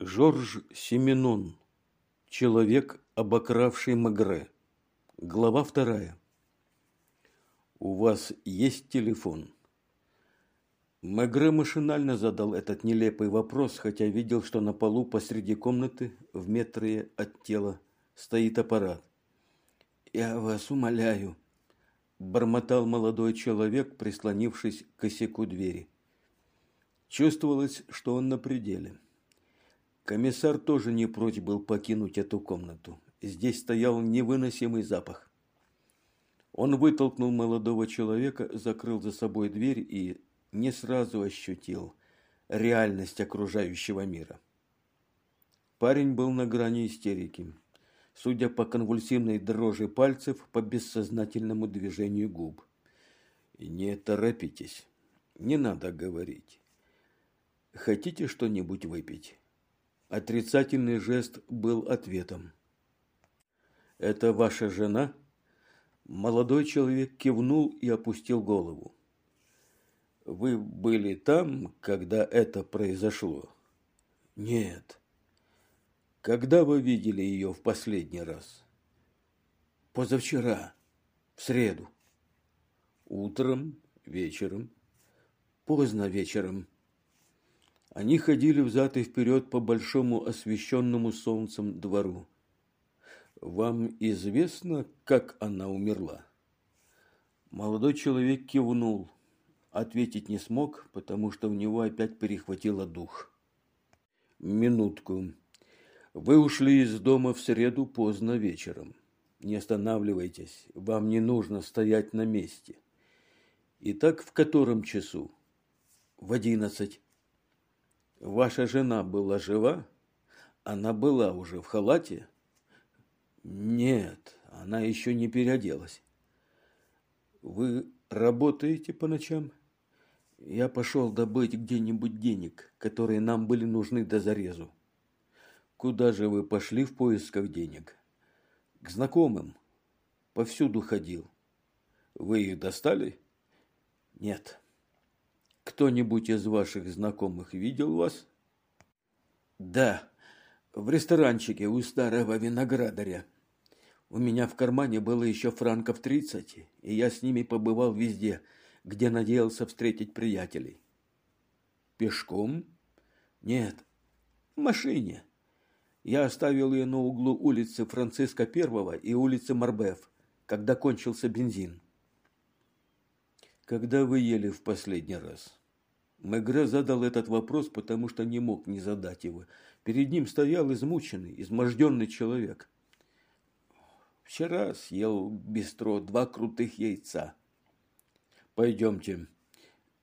Жорж Семенон. Человек, обокравший Магре. Глава вторая. У вас есть телефон? Мегре машинально задал этот нелепый вопрос, хотя видел, что на полу посреди комнаты, в метре от тела, стоит аппарат. «Я вас умоляю», – бормотал молодой человек, прислонившись к косяку двери. Чувствовалось, что он на пределе. Комиссар тоже не прочь был покинуть эту комнату. Здесь стоял невыносимый запах. Он вытолкнул молодого человека, закрыл за собой дверь и не сразу ощутил реальность окружающего мира. Парень был на грани истерики. Судя по конвульсивной дрожи пальцев, по бессознательному движению губ. не торопитесь. Не надо говорить. Хотите что-нибудь выпить? Отрицательный жест был ответом. Это ваша жена? Молодой человек кивнул и опустил голову. Вы были там, когда это произошло? Нет. Когда вы видели ее в последний раз? Позавчера, в среду. Утром, вечером, поздно вечером. Они ходили взад и вперед по большому освещенному солнцем двору. Вам известно, как она умерла? Молодой человек кивнул ответить не смог, потому что у него опять перехватило дух. Минутку. Вы ушли из дома в среду поздно вечером. Не останавливайтесь, вам не нужно стоять на месте. Итак, в котором часу? В одиннадцать. Ваша жена была жива? Она была уже в халате? Нет, она еще не переоделась. Вы работаете по ночам? Я пошел добыть где-нибудь денег, которые нам были нужны до зарезу. Куда же вы пошли в поисках денег? К знакомым. Повсюду ходил. Вы их достали? Нет. Кто-нибудь из ваших знакомых видел вас? Да, в ресторанчике у старого виноградаря. У меня в кармане было еще франков тридцать, и я с ними побывал везде – где надеялся встретить приятелей. Пешком? Нет, в машине. Я оставил ее на углу улицы Франциска Первого и улицы Марбеф, когда кончился бензин. Когда вы ели в последний раз? Мегре задал этот вопрос, потому что не мог не задать его. Перед ним стоял измученный, изможденный человек. Вчера съел бистро два крутых яйца. Пойдемте.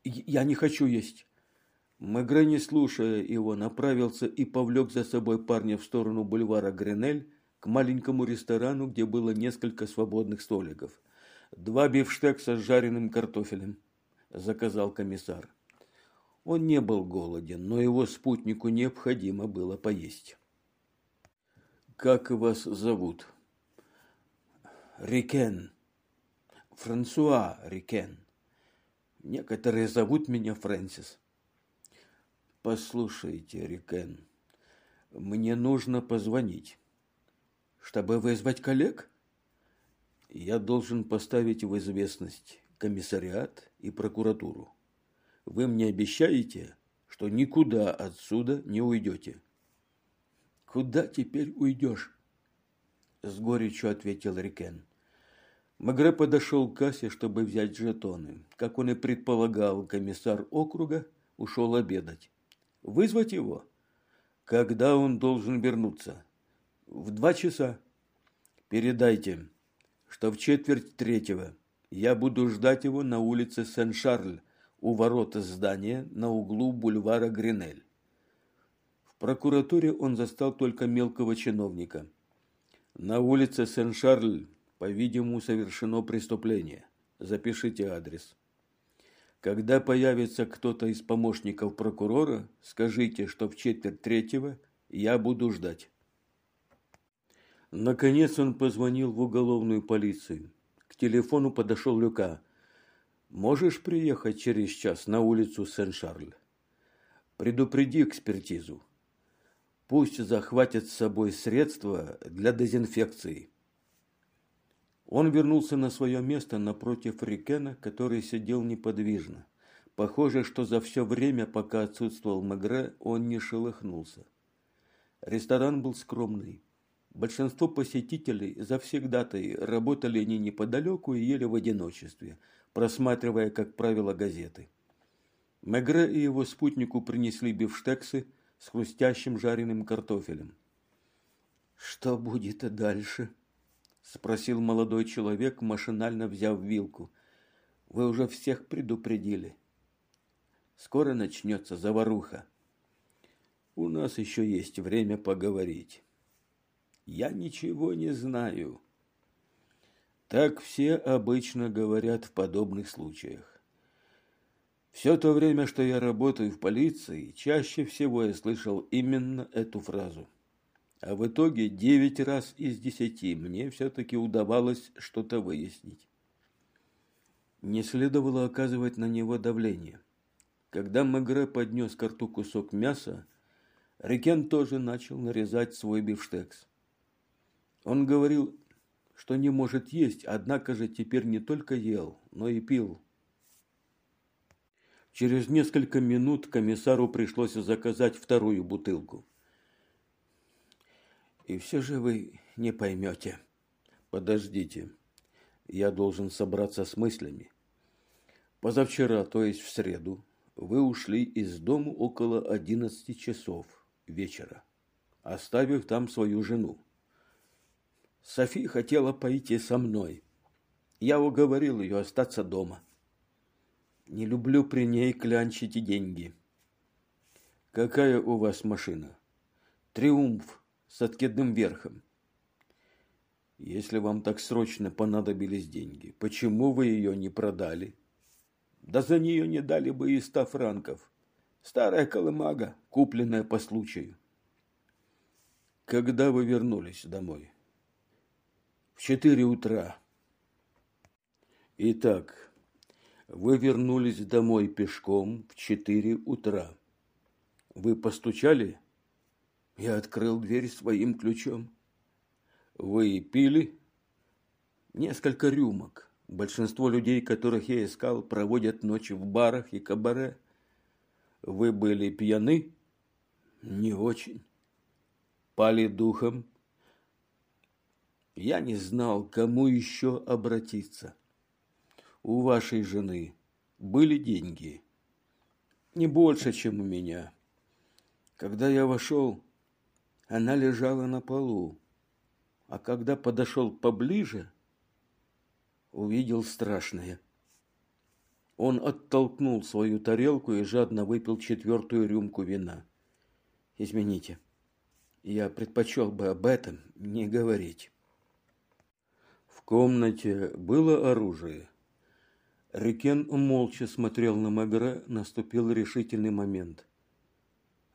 Я не хочу есть. Мегре, не слушая его, направился и повлек за собой парня в сторону бульвара Гренель к маленькому ресторану, где было несколько свободных столиков. «Два бифштекса с жареным картофелем», – заказал комиссар. Он не был голоден, но его спутнику необходимо было поесть. «Как вас зовут?» «Рикен. Франсуа Рикен». Некоторые зовут меня Фрэнсис. Послушайте, Рикен, мне нужно позвонить. Чтобы вызвать коллег? Я должен поставить в известность комиссариат и прокуратуру. Вы мне обещаете, что никуда отсюда не уйдете? Куда теперь уйдешь? С горечью ответил Рикен. Магре подошел к кассе, чтобы взять жетоны. Как он и предполагал, комиссар округа ушел обедать. Вызвать его? Когда он должен вернуться? В два часа. Передайте, что в четверть третьего я буду ждать его на улице Сен-Шарль у ворот здания на углу бульвара Гринель. В прокуратуре он застал только мелкого чиновника. На улице Сен-Шарль по-видимому, совершено преступление. Запишите адрес. Когда появится кто-то из помощников прокурора, скажите, что в четверть третьего я буду ждать. Наконец он позвонил в уголовную полицию. К телефону подошел Люка. «Можешь приехать через час на улицу Сен-Шарль? Предупреди экспертизу». Пусть захватит с собой средства для дезинфекции. Он вернулся на свое место напротив Рикена, который сидел неподвижно. Похоже, что за все время, пока отсутствовал Мегре, он не шелохнулся. Ресторан был скромный. Большинство посетителей завсегдатой работали они неподалеку и ели в одиночестве, просматривая, как правило, газеты. Мегре и его спутнику принесли бифштексы с хрустящим жареным картофелем. «Что будет дальше?» – спросил молодой человек, машинально взяв вилку. «Вы уже всех предупредили. Скоро начнется заваруха. У нас еще есть время поговорить». Я ничего не знаю. Так все обычно говорят в подобных случаях. Все то время, что я работаю в полиции, чаще всего я слышал именно эту фразу. А в итоге девять раз из десяти мне все-таки удавалось что-то выяснить. Не следовало оказывать на него давление. Когда Мегре поднес к рту кусок мяса, Рикен тоже начал нарезать свой бифштекс. Он говорил, что не может есть, однако же теперь не только ел, но и пил. Через несколько минут комиссару пришлось заказать вторую бутылку. И все же вы не поймете. Подождите, я должен собраться с мыслями. Позавчера, то есть в среду, вы ушли из дому около одиннадцати часов вечера, оставив там свою жену. Софи хотела пойти со мной. Я уговорил ее остаться дома. Не люблю при ней клянчить деньги. Какая у вас машина? Триумф с откидным верхом. Если вам так срочно понадобились деньги, почему вы ее не продали? Да за нее не дали бы и ста франков. Старая колымага, купленная по случаю. Когда вы вернулись домой? В четыре утра. Итак, вы вернулись домой пешком в четыре утра. Вы постучали? Я открыл дверь своим ключом. Вы пили? Несколько рюмок. Большинство людей, которых я искал, проводят ночи в барах и кабаре. Вы были пьяны? Не очень. Пали духом? Я не знал, кому еще обратиться. У вашей жены были деньги. Не больше, чем у меня. Когда я вошел, она лежала на полу. А когда подошел поближе, увидел страшное. Он оттолкнул свою тарелку и жадно выпил четвертую рюмку вина. Извините, я предпочел бы об этом не говорить комнате было оружие. Рикен молча смотрел на Магра, наступил решительный момент.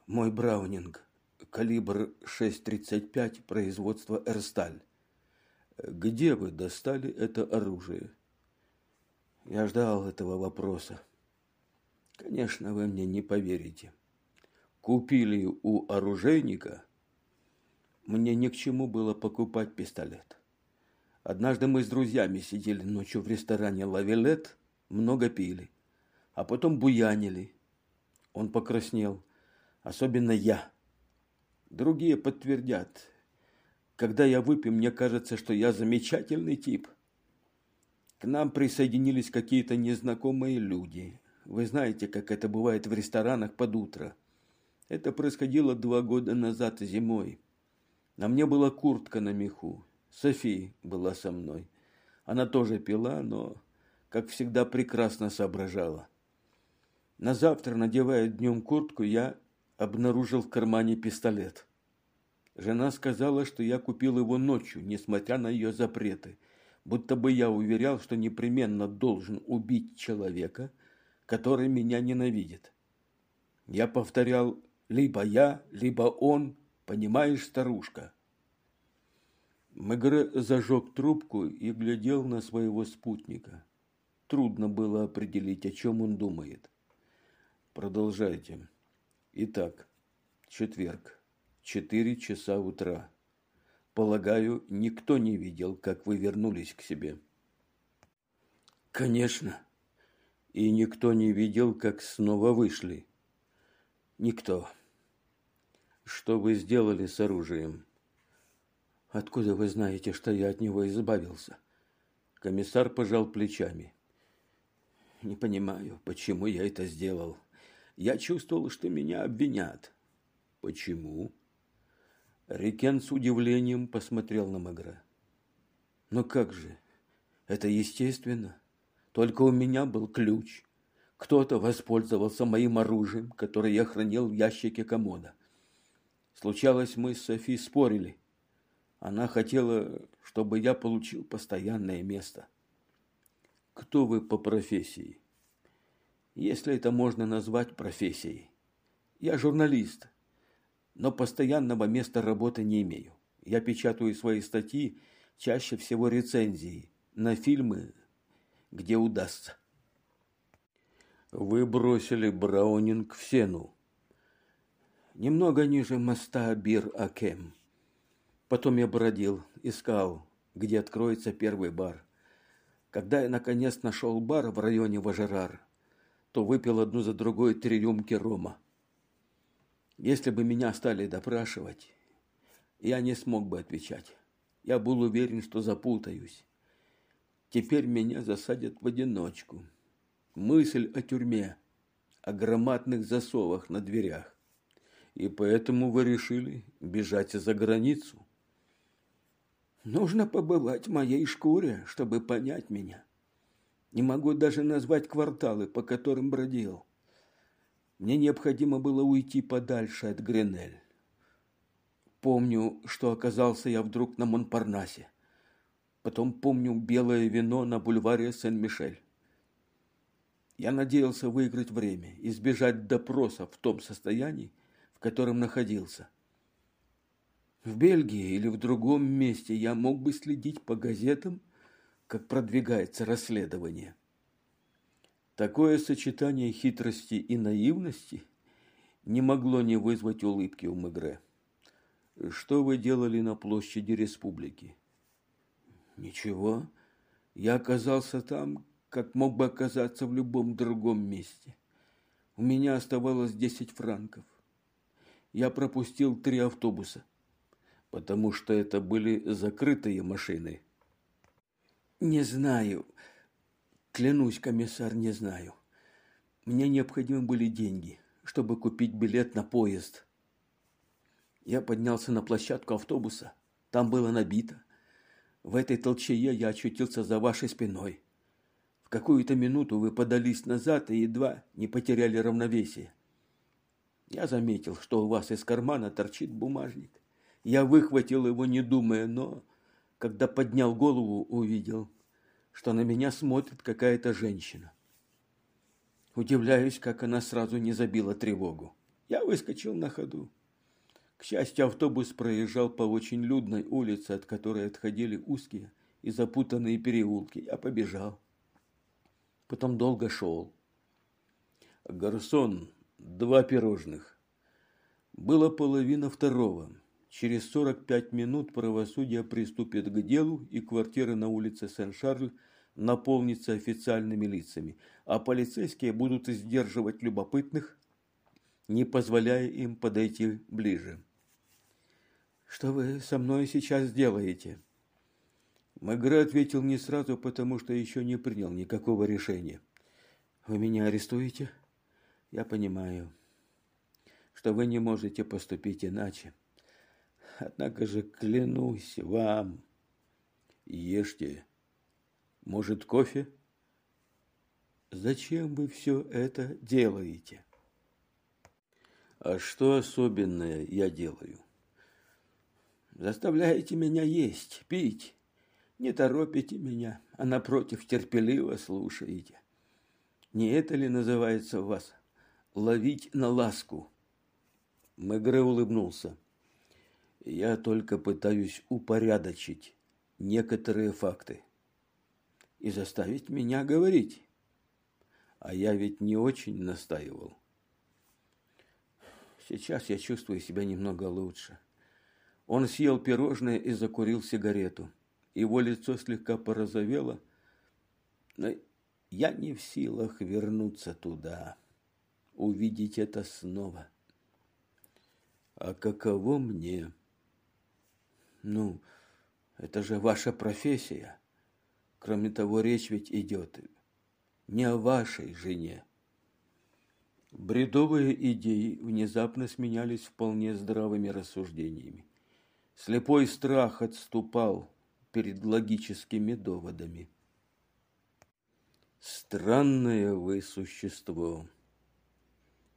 Мой Браунинг, калибр 6.35, производства Эрсталь. Где вы достали это оружие? Я ждал этого вопроса. Конечно, вы мне не поверите. Купили у оружейника. Мне ни к чему было покупать пистолет. Однажды мы с друзьями сидели ночью в ресторане «Лавилет», много пили, а потом буянили. Он покраснел, особенно я. Другие подтвердят. Когда я выпью, мне кажется, что я замечательный тип. К нам присоединились какие-то незнакомые люди. Вы знаете, как это бывает в ресторанах под утро. Это происходило два года назад зимой. На мне была куртка на меху. София была со мной. Она тоже пила, но, как всегда, прекрасно соображала. На завтра, надевая днем куртку, я обнаружил в кармане пистолет. Жена сказала, что я купил его ночью, несмотря на ее запреты, будто бы я уверял, что непременно должен убить человека, который меня ненавидит. Я повторял «либо я, либо он, понимаешь, старушка». Мегре зажег трубку и глядел на своего спутника. Трудно было определить, о чем он думает. Продолжайте. Итак, четверг, четыре часа утра. Полагаю, никто не видел, как вы вернулись к себе. Конечно. И никто не видел, как снова вышли. Никто. Что вы сделали с оружием? Откуда вы знаете, что я от него избавился? Комиссар пожал плечами. Не понимаю, почему я это сделал. Я чувствовал, что меня обвинят. Почему? Рикен с удивлением посмотрел на Магра. Но как же? Это естественно. Только у меня был ключ. Кто-то воспользовался моим оружием, которое я хранил в ящике комода. Случалось, мы с Софи спорили. Она хотела, чтобы я получил постоянное место. Кто вы по профессии? Если это можно назвать профессией. Я журналист, но постоянного места работы не имею. Я печатаю свои статьи, чаще всего рецензии, на фильмы, где удастся. Вы бросили Браунинг в сену. Немного ниже моста Бир-Акем. Потом я бродил, искал, где откроется первый бар. Когда я наконец нашел бар в районе Важерар, то выпил одну за другой три рюмки рома. Если бы меня стали допрашивать, я не смог бы отвечать. Я был уверен, что запутаюсь. Теперь меня засадят в одиночку. Мысль о тюрьме, о громадных засовах на дверях. И поэтому вы решили бежать за границу. Нужно побывать в моей шкуре, чтобы понять меня. Не могу даже назвать кварталы, по которым бродил. Мне необходимо было уйти подальше от Гренель. Помню, что оказался я вдруг на Монпарнасе. Потом помню белое вино на бульваре Сен-Мишель. Я надеялся выиграть время, избежать допроса в том состоянии, в котором находился – в Бельгии или в другом месте я мог бы следить по газетам, как продвигается расследование. Такое сочетание хитрости и наивности не могло не вызвать улыбки у Мегре. Что вы делали на площади республики? Ничего. Я оказался там, как мог бы оказаться в любом другом месте. У меня оставалось десять франков. Я пропустил три автобуса потому что это были закрытые машины. Не знаю. Клянусь, комиссар, не знаю. Мне необходимы были деньги, чтобы купить билет на поезд. Я поднялся на площадку автобуса. Там было набито. В этой толчее я очутился за вашей спиной. В какую-то минуту вы подались назад и едва не потеряли равновесие. Я заметил, что у вас из кармана торчит бумажник. Я выхватил его, не думая, но, когда поднял голову, увидел, что на меня смотрит какая-то женщина. Удивляюсь, как она сразу не забила тревогу. Я выскочил на ходу. К счастью, автобус проезжал по очень людной улице, от которой отходили узкие и запутанные переулки. Я побежал. Потом долго шел. Гарсон, два пирожных. Было половина второго. Через 45 минут правосудие приступит к делу, и квартира на улице Сен-Шарль наполнится официальными лицами, а полицейские будут сдерживать любопытных, не позволяя им подойти ближе. «Что вы со мной сейчас делаете?» Магре ответил не сразу, потому что еще не принял никакого решения. «Вы меня арестуете?» «Я понимаю, что вы не можете поступить иначе. Однако же клянусь вам. Ешьте. Может, кофе? Зачем вы все это делаете? А что особенное я делаю? Заставляете меня есть, пить. Не торопите меня, а напротив терпеливо слушаете. Не это ли называется у вас ловить на ласку? Мегре улыбнулся. Я только пытаюсь упорядочить некоторые факты и заставить меня говорить. А я ведь не очень настаивал. Сейчас я чувствую себя немного лучше. Он съел пирожное и закурил сигарету. Его лицо слегка порозовело, но я не в силах вернуться туда, увидеть это снова. А каково мне? Ну, это же ваша профессия. Кроме того, речь ведь идет не о вашей жене. Бредовые идеи внезапно сменялись вполне здравыми рассуждениями. Слепой страх отступал перед логическими доводами. Странное вы существо,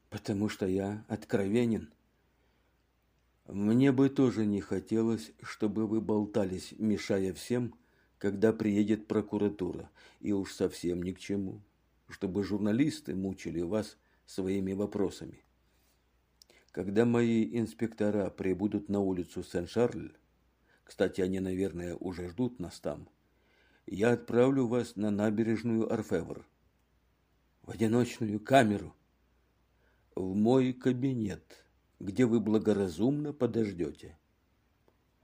потому что я откровенен. Мне бы тоже не хотелось, чтобы вы болтались, мешая всем, когда приедет прокуратура, и уж совсем ни к чему, чтобы журналисты мучили вас своими вопросами. Когда мои инспектора прибудут на улицу Сен-Шарль, кстати, они, наверное, уже ждут нас там, я отправлю вас на набережную Орфевр, в одиночную камеру, в мой кабинет, где вы благоразумно подождете.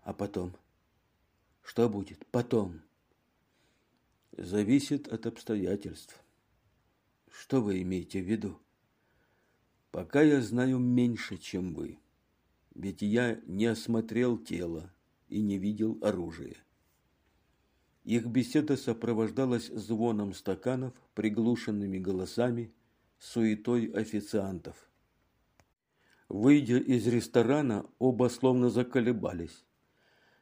А потом? Что будет потом? Зависит от обстоятельств. Что вы имеете в виду? Пока я знаю меньше, чем вы. Ведь я не осмотрел тело и не видел оружия. Их беседа сопровождалась звоном стаканов, приглушенными голосами, суетой официантов. Выйдя из ресторана, оба словно заколебались.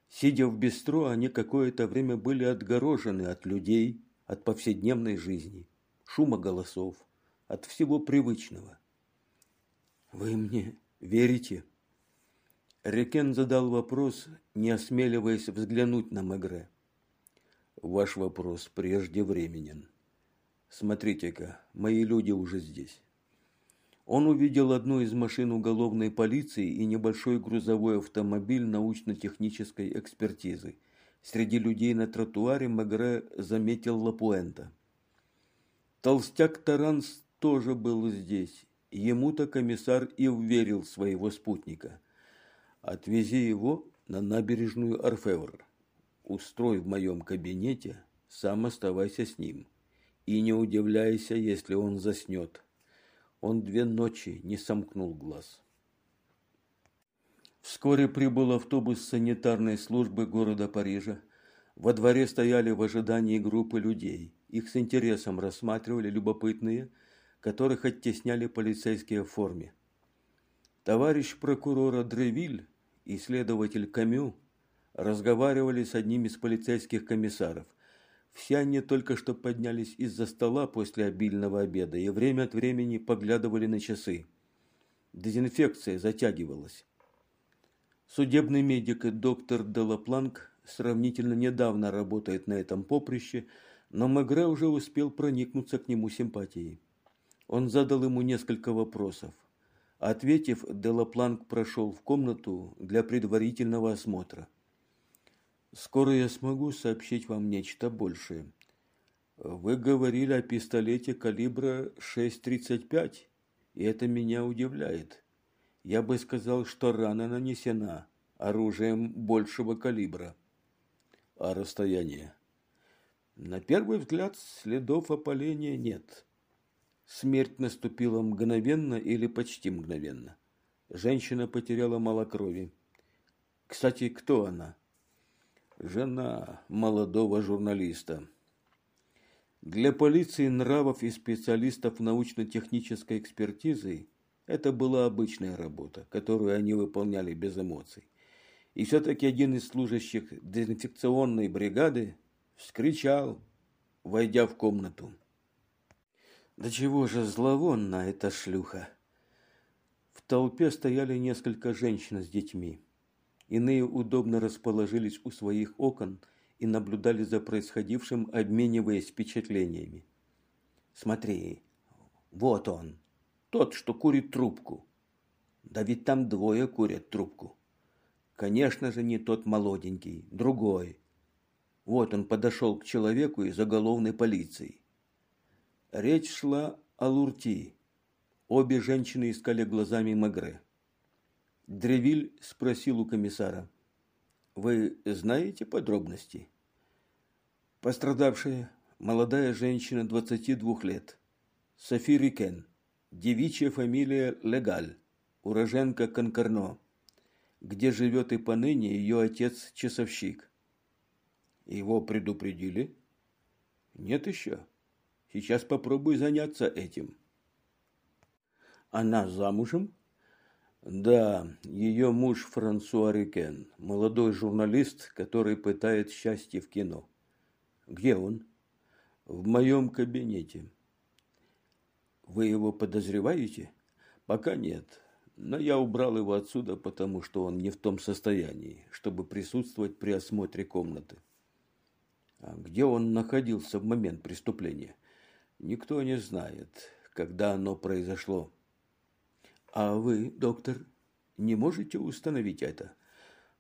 Сидя в бистро, они какое-то время были отгорожены от людей, от повседневной жизни, шума голосов, от всего привычного. «Вы мне верите?» Рекен задал вопрос, не осмеливаясь взглянуть на Мегре. Ваш вопрос преждевременен. Смотрите-ка, мои люди уже здесь. Он увидел одну из машин уголовной полиции и небольшой грузовой автомобиль научно-технической экспертизы. Среди людей на тротуаре Мегре заметил Лапуэнта. Толстяк Таранс тоже был здесь. Ему-то комиссар и уверил своего спутника. «Отвези его на набережную Орфевр устрой в моем кабинете, сам оставайся с ним. И не удивляйся, если он заснет. Он две ночи не сомкнул глаз. Вскоре прибыл автобус санитарной службы города Парижа. Во дворе стояли в ожидании группы людей. Их с интересом рассматривали любопытные, которых оттесняли полицейские в форме. Товарищ прокурора Древиль и следователь Камю разговаривали с одним из полицейских комиссаров. Все они только что поднялись из-за стола после обильного обеда и время от времени поглядывали на часы. Дезинфекция затягивалась. Судебный медик и доктор Делапланк сравнительно недавно работает на этом поприще, но Мегре уже успел проникнуться к нему симпатией. Он задал ему несколько вопросов. Ответив, Делапланк прошел в комнату для предварительного осмотра. Скоро я смогу сообщить вам нечто большее. Вы говорили о пистолете калибра 6.35, и это меня удивляет. Я бы сказал, что рана нанесена оружием большего калибра. А расстояние? На первый взгляд следов опаления нет. Смерть наступила мгновенно или почти мгновенно. Женщина потеряла мало крови. Кстати, кто она? Жена молодого журналиста. Для полиции нравов и специалистов научно-технической экспертизы это была обычная работа, которую они выполняли без эмоций. И все-таки один из служащих дезинфекционной бригады вскричал, войдя в комнату. «Да чего же зловонна эта шлюха!» В толпе стояли несколько женщин с детьми. Иные удобно расположились у своих окон и наблюдали за происходившим, обмениваясь впечатлениями. «Смотри, вот он, тот, что курит трубку. Да ведь там двое курят трубку. Конечно же, не тот молоденький, другой. Вот он подошел к человеку из уголовной полиции. Речь шла о Лурти. Обе женщины искали глазами Магре. Древиль спросил у комиссара. Вы знаете подробности? Пострадавшая молодая женщина 22 лет. Софи Рикен. Девичья фамилия Легаль. Уроженка Конкорно. Где живет и поныне ее отец-часовщик. Его предупредили? Нет еще. Сейчас попробуй заняться этим. Она замужем? Да, ее муж Франсуа Рикен, молодой журналист, который пытает счастье в кино. Где он? В моем кабинете. Вы его подозреваете? Пока нет. Но я убрал его отсюда, потому что он не в том состоянии, чтобы присутствовать при осмотре комнаты. А где он находился в момент преступления? Никто не знает, когда оно произошло. А вы, доктор, не можете установить это?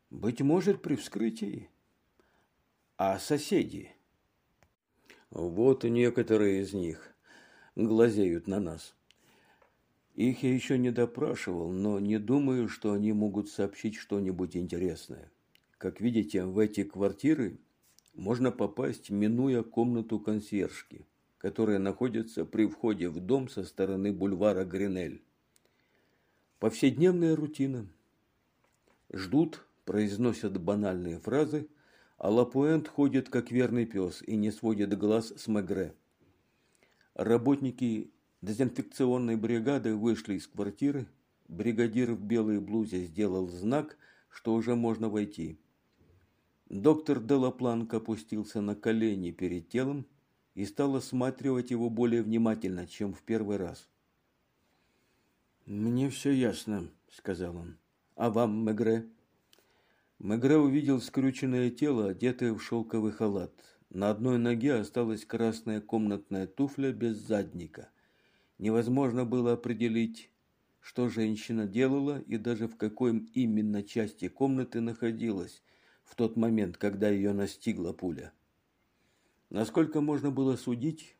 Быть может, при вскрытии. А соседи? Вот некоторые из них глазеют на нас. Их я еще не допрашивал, но не думаю, что они могут сообщить что-нибудь интересное. Как видите, в эти квартиры можно попасть, минуя комнату консьержки, которая находится при входе в дом со стороны бульвара Гринель. Повседневная рутина. Ждут, произносят банальные фразы, а Лапуэнт ходит как верный пес и не сводит глаз с Мегре. Работники дезинфекционной бригады вышли из квартиры. Бригадир в белой блузе сделал знак, что уже можно войти. Доктор Делапланк опустился на колени перед телом и стал осматривать его более внимательно, чем в первый раз. «Мне все ясно», — сказал он. «А вам, Мегре?» Мегре увидел скрюченное тело, одетое в шелковый халат. На одной ноге осталась красная комнатная туфля без задника. Невозможно было определить, что женщина делала и даже в какой именно части комнаты находилась – в тот момент, когда ее настигла пуля. Насколько можно было судить,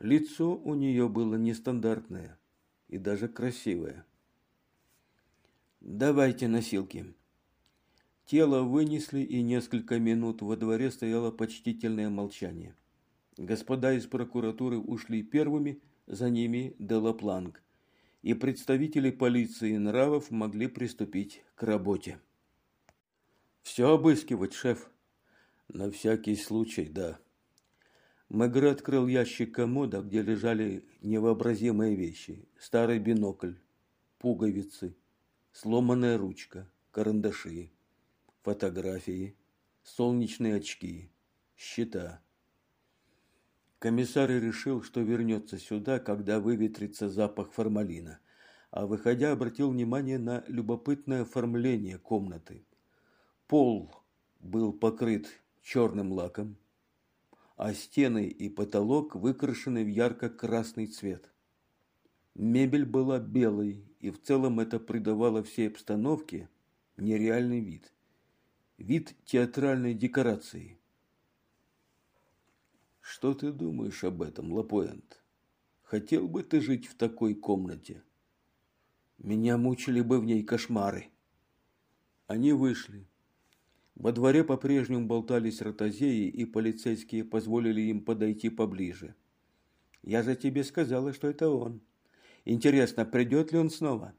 лицо у нее было нестандартное и даже красивое. «Давайте носилки». Тело вынесли, и несколько минут во дворе стояло почтительное молчание. Господа из прокуратуры ушли первыми, за ними Делапланк, и представители полиции нравов могли приступить к работе. Все обыскивать, шеф. На всякий случай, да. Мегре открыл ящик комода, где лежали невообразимые вещи. Старый бинокль, пуговицы, сломанная ручка, карандаши, фотографии, солнечные очки, счета. Комиссар решил, что вернется сюда, когда выветрится запах формалина, а выходя обратил внимание на любопытное оформление комнаты. Пол был покрыт черным лаком, а стены и потолок выкрашены в ярко-красный цвет. Мебель была белой, и в целом это придавало всей обстановке нереальный вид. Вид театральной декорации. Что ты думаешь об этом, Лапуэнт? Хотел бы ты жить в такой комнате? Меня мучили бы в ней кошмары. Они вышли. Во дворе по-прежнему болтались ротозеи, и полицейские позволили им подойти поближе. «Я же тебе сказала, что это он. Интересно, придет ли он снова?»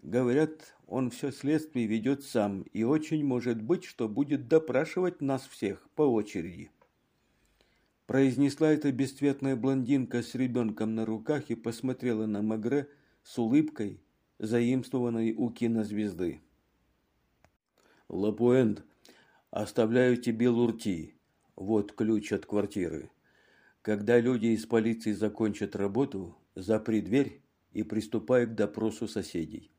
Говорят, он все следствие ведет сам, и очень может быть, что будет допрашивать нас всех по очереди. Произнесла эта бесцветная блондинка с ребенком на руках и посмотрела на Магре с улыбкой, заимствованной у кинозвезды. Лапуэнд Оставляю тебе лурти. Вот ключ от квартиры. Когда люди из полиции закончат работу, запри дверь и приступай к допросу соседей.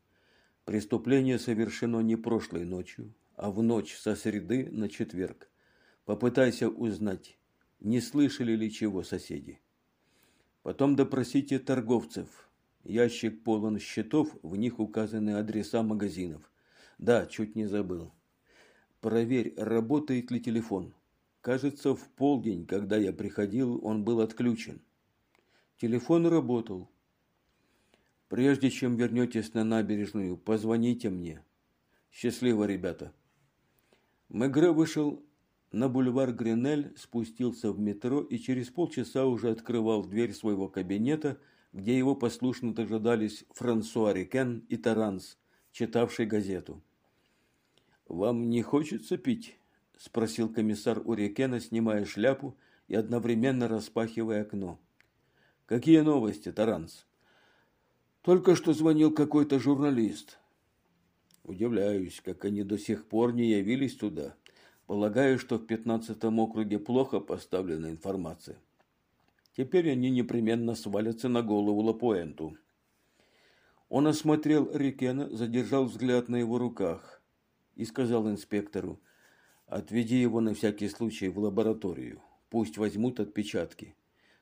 Преступление совершено не прошлой ночью, а в ночь со среды на четверг. Попытайся узнать, не слышали ли чего соседи. Потом допросите торговцев. Ящик полон счетов, в них указаны адреса магазинов. Да, чуть не забыл. Проверь, работает ли телефон. Кажется, в полдень, когда я приходил, он был отключен. Телефон работал. Прежде чем вернетесь на набережную, позвоните мне. Счастливо, ребята. Мегре вышел на бульвар Гренель, спустился в метро и через полчаса уже открывал дверь своего кабинета, где его послушно дожидались Франсуа Рикен и Таранс, читавший газету. «Вам не хочется пить?» – спросил комиссар у Рикена, снимая шляпу и одновременно распахивая окно. «Какие новости, Таранс?» «Только что звонил какой-то журналист. Удивляюсь, как они до сих пор не явились туда. Полагаю, что в пятнадцатом округе плохо поставлена информация. Теперь они непременно свалятся на голову Лапуэнту. Он осмотрел Рикена, задержал взгляд на его руках и сказал инспектору, «Отведи его на всякий случай в лабораторию. Пусть возьмут отпечатки.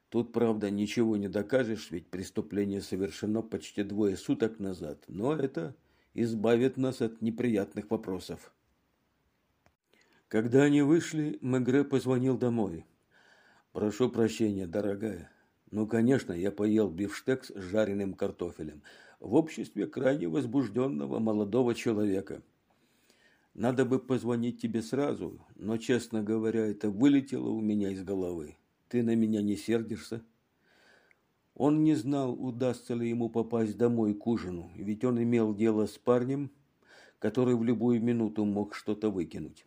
Тут, правда, ничего не докажешь, ведь преступление совершено почти двое суток назад, но это избавит нас от неприятных вопросов. Когда они вышли, Мегре позвонил домой. «Прошу прощения, дорогая. Ну, конечно, я поел бифштекс с жареным картофелем в обществе крайне возбужденного молодого человека. Надо бы позвонить тебе сразу, но, честно говоря, это вылетело у меня из головы. Ты на меня не сердишься?» Он не знал, удастся ли ему попасть домой к ужину, ведь он имел дело с парнем, который в любую минуту мог что-то выкинуть.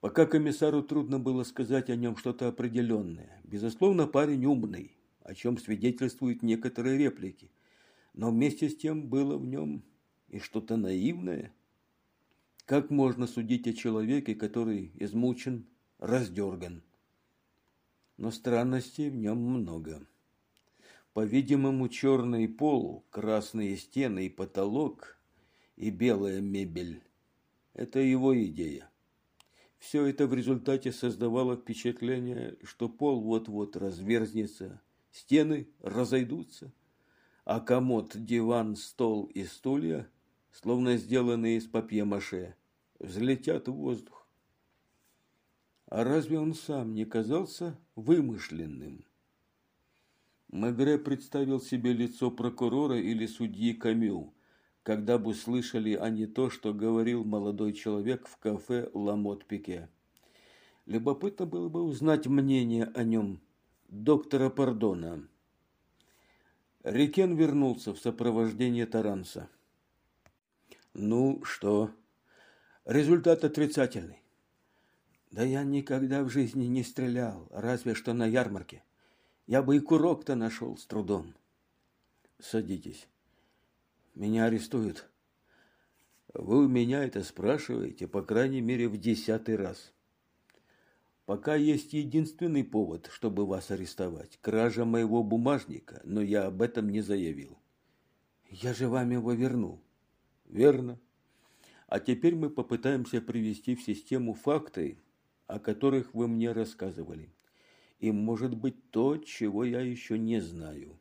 Пока комиссару трудно было сказать о нем что-то определенное. Безусловно, парень умный, о чем свидетельствуют некоторые реплики. Но вместе с тем было в нем и что-то наивное. Как можно судить о человеке, который измучен, раздерган? Но странностей в нем много. По-видимому, черный пол, красные стены и потолок и белая мебель – это его идея. Все это в результате создавало впечатление, что пол вот-вот разверзнется, стены разойдутся, а комод, диван, стол и стулья, словно сделанные из папье-маше, взлетят в воздух. А разве он сам не казался вымышленным? Мегре представил себе лицо прокурора или судьи Камю, когда бы слышали они то, что говорил молодой человек в кафе «Ламот-Пике». Любопытно было бы узнать мнение о нем доктора Пардона. Рикен вернулся в сопровождении Таранса. «Ну, что?» «Результат отрицательный». «Да я никогда в жизни не стрелял, разве что на ярмарке. Я бы и курок-то нашел с трудом. Садитесь. Меня арестуют. Вы у меня это спрашиваете, по крайней мере, в десятый раз. Пока есть единственный повод, чтобы вас арестовать. Кража моего бумажника, но я об этом не заявил. Я же вам его вернул. Верно. А теперь мы попытаемся привести в систему факты, о которых вы мне рассказывали и может быть то, чего я еще не знаю.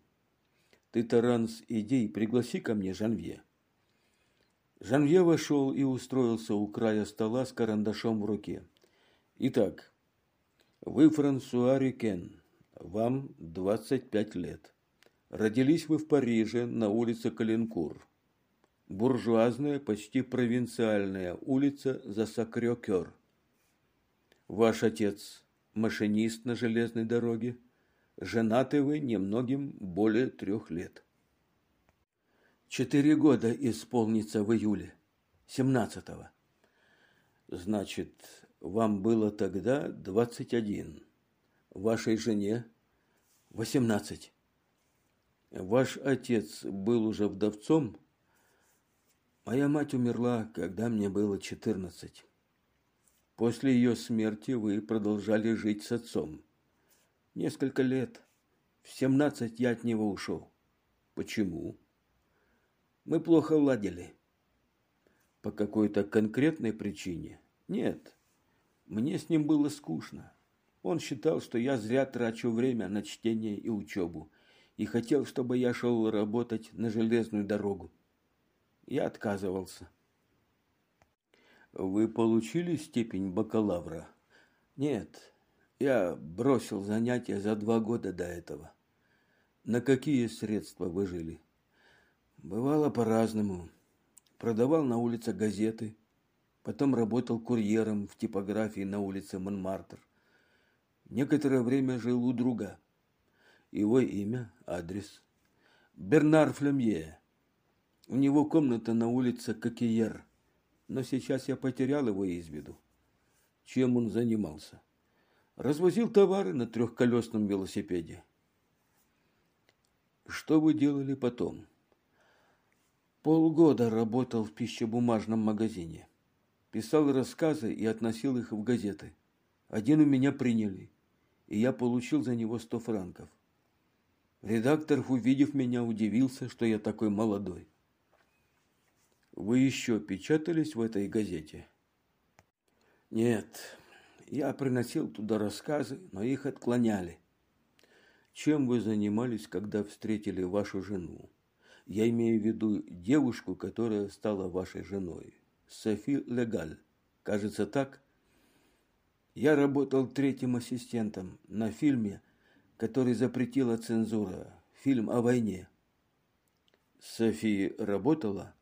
Ты, Таранс, иди и пригласи ко мне Жанвье. Жанвье вошел и устроился у края стола с карандашом в руке. Итак, вы Франсуа Рикен, вам 25 лет. Родились вы в Париже на улице Калинкур. Буржуазная, почти провинциальная улица за Сакрёкёр. Ваш отец машинист на железной дороге. Женаты вы немногим более трех лет. Четыре года исполнится в июле, семнадцатого. Значит, вам было тогда двадцать один, вашей жене восемнадцать. Ваш отец был уже вдовцом. Моя мать умерла, когда мне было четырнадцать. После ее смерти вы продолжали жить с отцом. Несколько лет. В семнадцать я от него ушел. Почему? Мы плохо ладили. По какой-то конкретной причине? Нет. Мне с ним было скучно. Он считал, что я зря трачу время на чтение и учебу, и хотел, чтобы я шел работать на железную дорогу. Я отказывался. Вы получили степень бакалавра? Нет, я бросил занятия за два года до этого. На какие средства вы жили? Бывало по-разному. продавал на улице газеты, потом работал курьером в типографии на улице Монмартр. Некоторое время жил у друга. Его имя, адрес. Бернар Флемье. У него комната на улице Кокиер. Но сейчас я потерял его из виду. Чем он занимался? Развозил товары на трехколесном велосипеде. Что вы делали потом? Полгода работал в пищебумажном магазине. Писал рассказы и относил их в газеты. Один у меня приняли, и я получил за него сто франков. Редактор, увидев меня, удивился, что я такой молодой. Вы еще печатались в этой газете? Нет, я приносил туда рассказы, но их отклоняли. Чем вы занимались, когда встретили вашу жену? Я имею в виду девушку, которая стала вашей женой. Софи Легаль. Кажется, так? Я работал третьим ассистентом на фильме, который запретила цензура. Фильм о войне. Софи работала?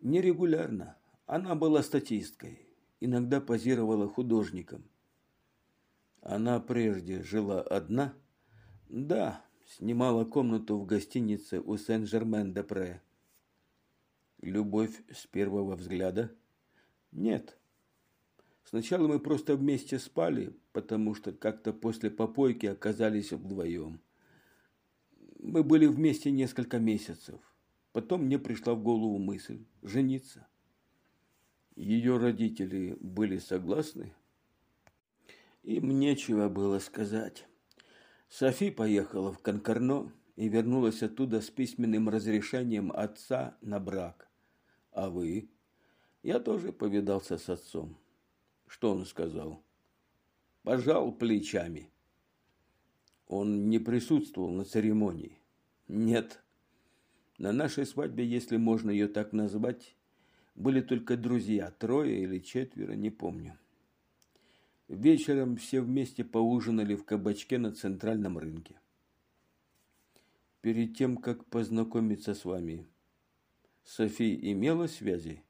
Нерегулярно. Она была статисткой. Иногда позировала художником. Она прежде жила одна – да, снимала комнату в гостинице у Сен-Жермен-де-Пре. Любовь с первого взгляда? Нет. Сначала мы просто вместе спали, потому что как-то после попойки оказались вдвоем. Мы были вместе несколько месяцев. Потом мне пришла в голову мысль жениться. Ее родители были согласны? Им нечего было сказать. Софи поехала в Конкорно и вернулась оттуда с письменным разрешением отца на брак. А вы? Я тоже повидался с отцом. Что он сказал? Пожал плечами. Он не присутствовал на церемонии. Нет. На нашей свадьбе, если можно ее так назвать, были только друзья, трое или четверо, не помню. Вечером все вместе поужинали в кабачке на центральном рынке. Перед тем, как познакомиться с вами, Софи имела связи?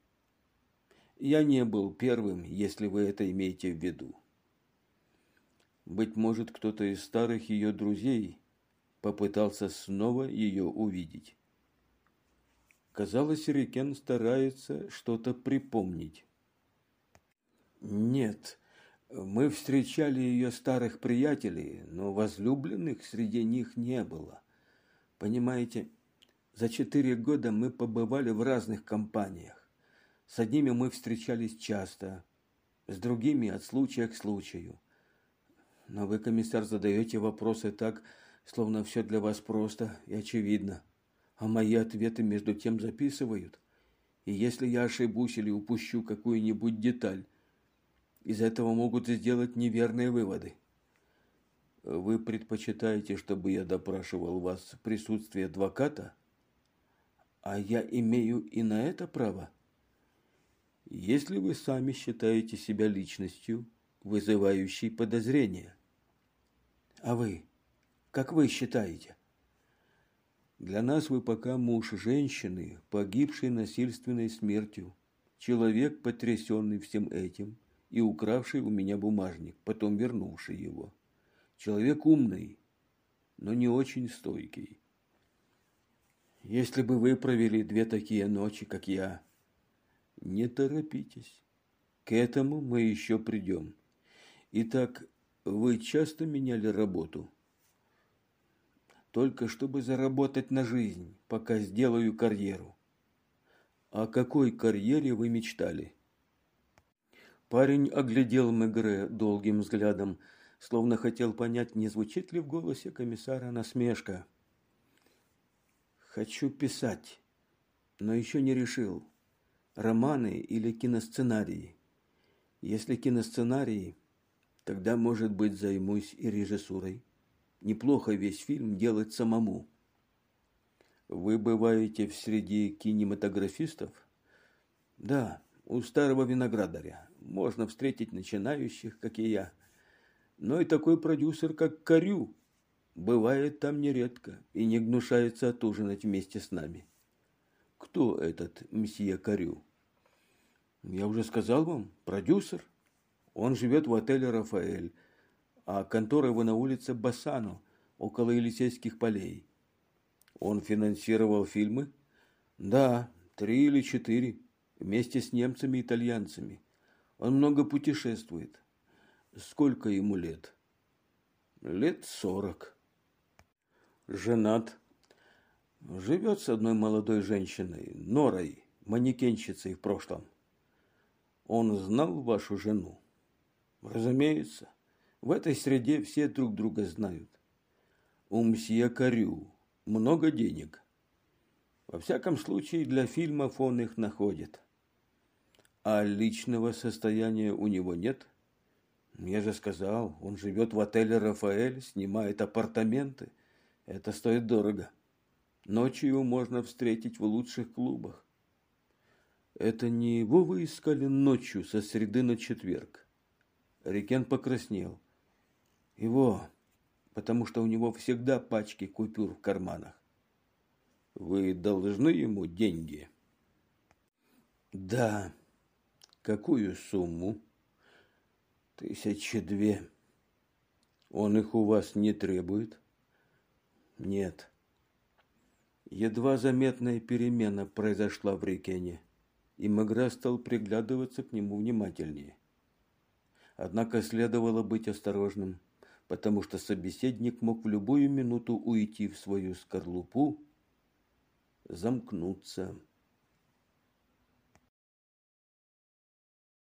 Я не был первым, если вы это имеете в виду. Быть может, кто-то из старых ее друзей попытался снова ее увидеть. Казалось, Рикен старается что-то припомнить. Нет, мы встречали ее старых приятелей, но возлюбленных среди них не было. Понимаете, за четыре года мы побывали в разных компаниях. С одними мы встречались часто, с другими от случая к случаю. Но вы, комиссар, задаете вопросы так, словно все для вас просто и очевидно. А мои ответы между тем записывают. И если я ошибусь или упущу какую-нибудь деталь, из этого могут сделать неверные выводы. Вы предпочитаете, чтобы я допрашивал вас в присутствии адвоката? А я имею и на это право. Если вы сами считаете себя личностью, вызывающей подозрения. А вы? Как вы считаете? Для нас вы пока муж женщины, погибшей насильственной смертью, человек, потрясенный всем этим – и укравший у меня бумажник, потом вернувший его. Человек умный, но не очень стойкий. Если бы вы провели две такие ночи, как я, не торопитесь. К этому мы еще придем. Итак, вы часто меняли работу? Только чтобы заработать на жизнь, пока сделаю карьеру. О какой карьере вы мечтали? Парень оглядел Мегре долгим взглядом, словно хотел понять, не звучит ли в голосе комиссара насмешка. «Хочу писать, но еще не решил, романы или киносценарии. Если киносценарии, тогда, может быть, займусь и режиссурой. Неплохо весь фильм делать самому». «Вы бываете в среди кинематографистов?» «Да, у старого виноградаря можно встретить начинающих, как и я. Но и такой продюсер, как Корю, бывает там нередко и не гнушается отужинать вместе с нами. Кто этот мсье Карю? Я уже сказал вам, продюсер. Он живет в отеле «Рафаэль», а контора его на улице Бассано, около Елисейских полей. Он финансировал фильмы? Да, три или четыре, вместе с немцами и итальянцами. Он много путешествует. Сколько ему лет? Лет сорок. Женат. Живет с одной молодой женщиной, Норой, манекенщицей в прошлом. Он знал вашу жену? Разумеется. В этой среде все друг друга знают. У мсье Карю много денег. Во всяком случае, для фильмов он их находит. А личного состояния у него нет? Я же сказал, он живет в отеле «Рафаэль», снимает апартаменты. Это стоит дорого. Ночью можно встретить в лучших клубах. Это не его вы искали ночью со среды на четверг? Рикен покраснел. Его, потому что у него всегда пачки купюр в карманах. Вы должны ему деньги? Да. Какую сумму? Тысячи две. Он их у вас не требует? Нет. Едва заметная перемена произошла в Рикене, и Магра стал приглядываться к нему внимательнее. Однако следовало быть осторожным, потому что собеседник мог в любую минуту уйти в свою скорлупу, замкнуться.